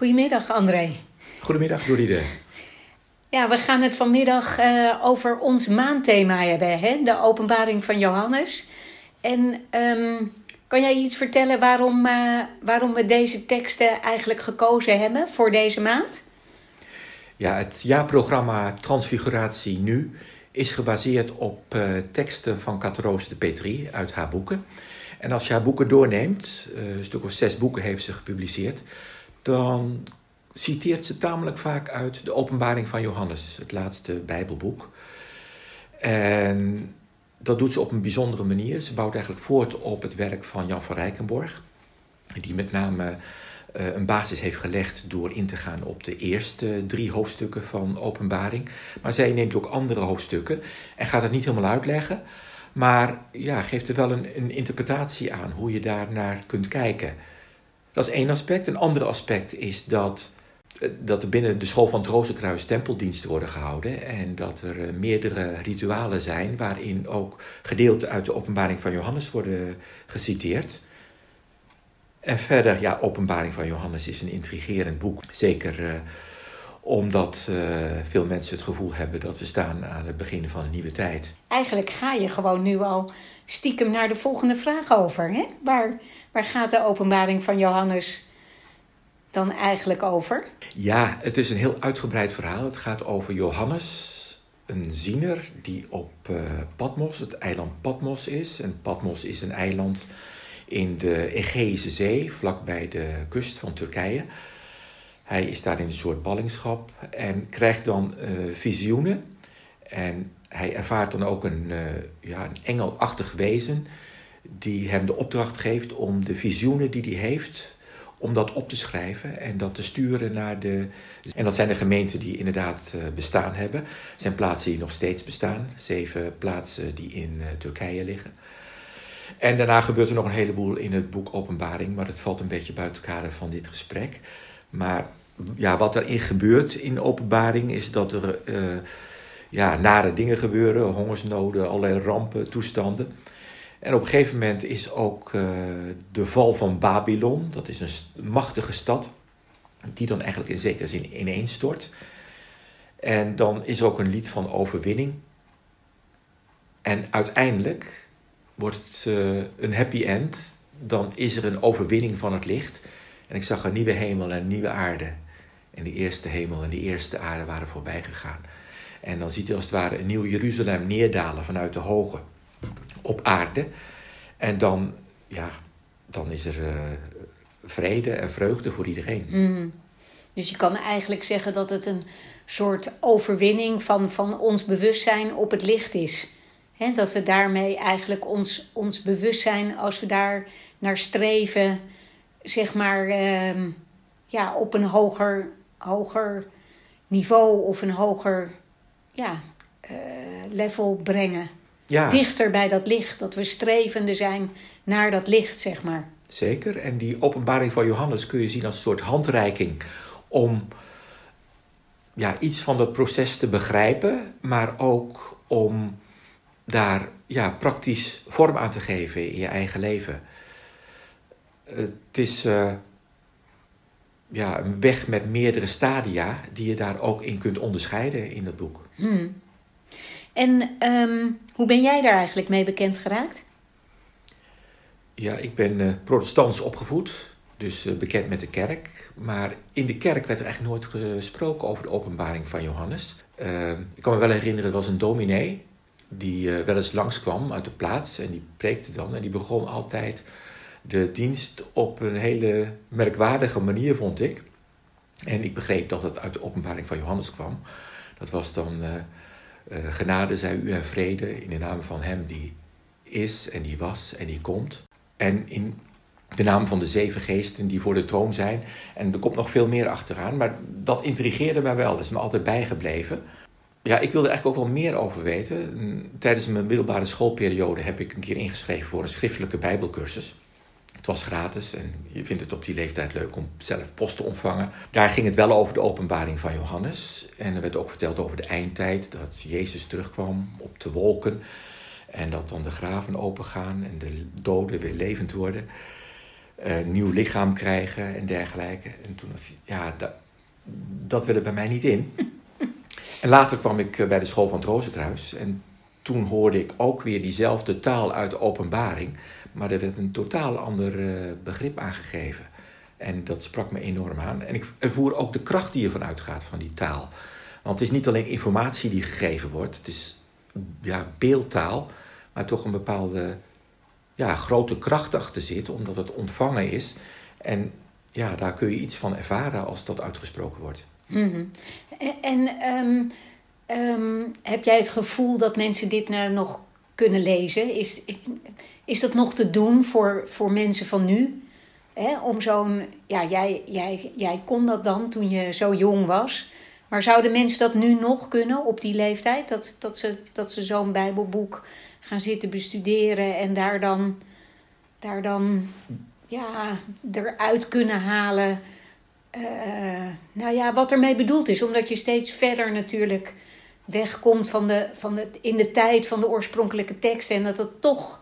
Goedemiddag, André. Goedemiddag, Doride. Ja, we gaan het vanmiddag uh, over ons maandthema hebben, hè? de openbaring van Johannes. En um, kan jij iets vertellen waarom, uh, waarom we deze teksten eigenlijk gekozen hebben voor deze maand? Ja, het jaarprogramma Transfiguratie Nu is gebaseerd op uh, teksten van Katroos de Petrie uit haar boeken. En als je haar boeken doorneemt, een stuk of zes boeken heeft ze gepubliceerd, dan citeert ze tamelijk vaak uit de Openbaring van Johannes, het laatste Bijbelboek. En dat doet ze op een bijzondere manier. Ze bouwt eigenlijk voort op het werk van Jan van Rijkenborg, die met name uh, een basis heeft gelegd door in te gaan op de eerste drie hoofdstukken van Openbaring. Maar zij neemt ook andere hoofdstukken en gaat het niet helemaal uitleggen, maar ja, geeft er wel een, een interpretatie aan hoe je daar naar kunt kijken. Dat is één aspect. Een ander aspect is dat, eh, dat er binnen de school van het Rozenkruis tempeldiensten worden gehouden. En dat er eh, meerdere ritualen zijn waarin ook gedeelten uit de openbaring van Johannes worden geciteerd. En verder, ja, Openbaring van Johannes is een intrigerend boek. Zeker uh, omdat uh, veel mensen het gevoel hebben dat we staan aan het begin van een nieuwe tijd. Eigenlijk ga je gewoon nu al stiekem naar de volgende vraag over. Hè? Waar, waar gaat de openbaring van Johannes dan eigenlijk over? Ja, het is een heel uitgebreid verhaal. Het gaat over Johannes, een ziener die op uh, Patmos, het eiland Patmos is. En Patmos is een eiland in de Egeïsche Zee, vlakbij de kust van Turkije. Hij is daar in een soort ballingschap en krijgt dan uh, visioenen. En hij ervaart dan ook een, uh, ja, een engelachtig wezen die hem de opdracht geeft om de visioenen die hij heeft, om dat op te schrijven en dat te sturen naar de. En dat zijn de gemeenten die inderdaad uh, bestaan hebben. Er zijn plaatsen die nog steeds bestaan, zeven plaatsen die in Turkije liggen. En daarna gebeurt er nog een heleboel in het boek Openbaring, maar dat valt een beetje buiten het kader van dit gesprek. Maar ja, wat erin gebeurt in Openbaring is dat er uh, ja, nare dingen gebeuren, hongersnoden, allerlei rampen, toestanden. En op een gegeven moment is ook uh, de val van Babylon, dat is een machtige stad, die dan eigenlijk in zekere zin ineenstort. En dan is ook een lied van overwinning. En uiteindelijk wordt het uh, een happy end. Dan is er een overwinning van het licht. En ik zag een nieuwe hemel en een nieuwe aarde. En de eerste hemel en de eerste aarde waren voorbij gegaan. En dan ziet hij als het ware een nieuw Jeruzalem neerdalen vanuit de hoge op aarde. En dan, ja, dan is er uh, vrede en vreugde voor iedereen. Mm. Dus je kan eigenlijk zeggen dat het een soort overwinning van, van ons bewustzijn op het licht is. Dat we daarmee eigenlijk ons, ons bewustzijn, als we daar naar streven, zeg maar, uh, ja, op een hoger, hoger niveau of een hoger ja, uh, level brengen. Ja. Dichter bij dat licht, dat we strevende zijn naar dat licht, zeg maar. Zeker, en die openbaring van Johannes kun je zien als een soort handreiking om ja, iets van dat proces te begrijpen, maar ook om daar ja, praktisch vorm aan te geven in je eigen leven. Het is uh, ja, een weg met meerdere stadia die je daar ook in kunt onderscheiden in dat boek. Hmm. En um, hoe ben jij daar eigenlijk mee bekend geraakt? Ja, ik ben uh, protestants opgevoed, dus uh, bekend met de kerk. Maar in de kerk werd er eigenlijk nooit gesproken over de openbaring van Johannes. Uh, ik kan me wel herinneren, er was een dominee die wel eens langskwam uit de plaats en die preekte dan. En die begon altijd de dienst op een hele merkwaardige manier, vond ik. En ik begreep dat het uit de openbaring van Johannes kwam. Dat was dan uh, uh, genade zij u en vrede in de naam van hem die is en die was en die komt. En in de naam van de zeven geesten die voor de troon zijn. En er komt nog veel meer achteraan, maar dat intrigeerde mij wel. Dat is me altijd bijgebleven. Ja, ik wilde er eigenlijk ook wel meer over weten. Tijdens mijn middelbare schoolperiode heb ik een keer ingeschreven voor een schriftelijke bijbelcursus. Het was gratis en je vindt het op die leeftijd leuk om zelf post te ontvangen. Daar ging het wel over de openbaring van Johannes. En er werd ook verteld over de eindtijd, dat Jezus terugkwam op de wolken. En dat dan de graven opengaan en de doden weer levend worden. nieuw lichaam krijgen en dergelijke. En toen, ja, dat, dat wilde bij mij niet in. En later kwam ik bij de school van het Rozenkruis. En toen hoorde ik ook weer diezelfde taal uit de openbaring. Maar er werd een totaal ander begrip aangegeven. En dat sprak me enorm aan. En ik ervoer ook de kracht die ervan uitgaat van die taal. Want het is niet alleen informatie die gegeven wordt. Het is ja, beeldtaal, maar toch een bepaalde ja, grote kracht achter zit, omdat het ontvangen is. En ja, daar kun je iets van ervaren als dat uitgesproken wordt. Mhm. En ehm, ehm, heb jij het gevoel dat mensen dit nou nog kunnen lezen? Is, is, dat nog te doen voor, voor mensen van nu? om zo'n, ja, jij, jij, jij kon dat dan toen je zo jong was. Maar zouden mensen dat nu nog kunnen op die leeftijd? Dat, dat ze, dat ze zo'n Bijbelboek gaan zitten bestuderen en daar dan, daar dan ja, eruit kunnen halen. Uh, nou ja, wat ermee bedoeld is. Omdat je steeds verder natuurlijk wegkomt van de, van de, in de tijd van de oorspronkelijke tekst. En dat het toch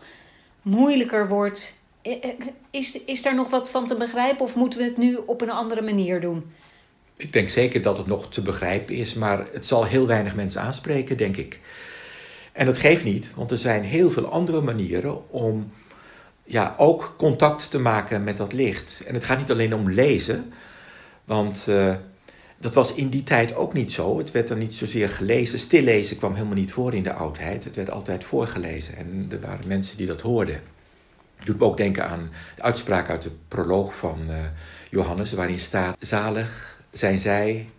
moeilijker wordt eh, eh, is, is daar nog wat van te begrijpen of moeten we het nu op een andere manier doen? Ik denk zeker dat het nog te begrijpen is, maar het zal heel weinig mensen aanspreken, denk ik. En dat geeft niet, want er zijn heel veel andere manieren om ja, ook contact te maken met dat licht. En het gaat niet alleen om lezen, want uh, dat was in die tijd ook niet zo. Het werd dan niet zozeer gelezen. Stillezen kwam helemaal niet voor in de oudheid. Het werd altijd voorgelezen en er waren mensen die dat hoorden doet me ook denken aan de uitspraak uit de proloog van uh, Johannes, waarin staat: Zalig zijn zij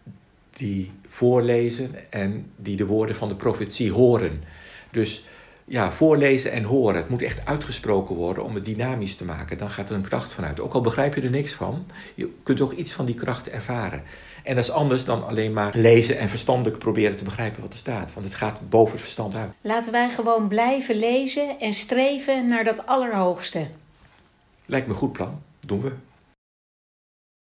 die voorlezen en die de woorden van de profetie horen. Dus ja, voorlezen en horen. Het moet echt uitgesproken worden om het dynamisch te maken. Dan gaat er een kracht vanuit. Ook al begrijp je er niks van, je kunt toch iets van die kracht ervaren. En dat is anders dan alleen maar lezen en verstandelijk proberen te begrijpen wat er staat. Want het gaat boven het verstand uit. Laten wij gewoon blijven lezen en streven naar dat allerhoogste. Lijkt me een goed plan. Doen we.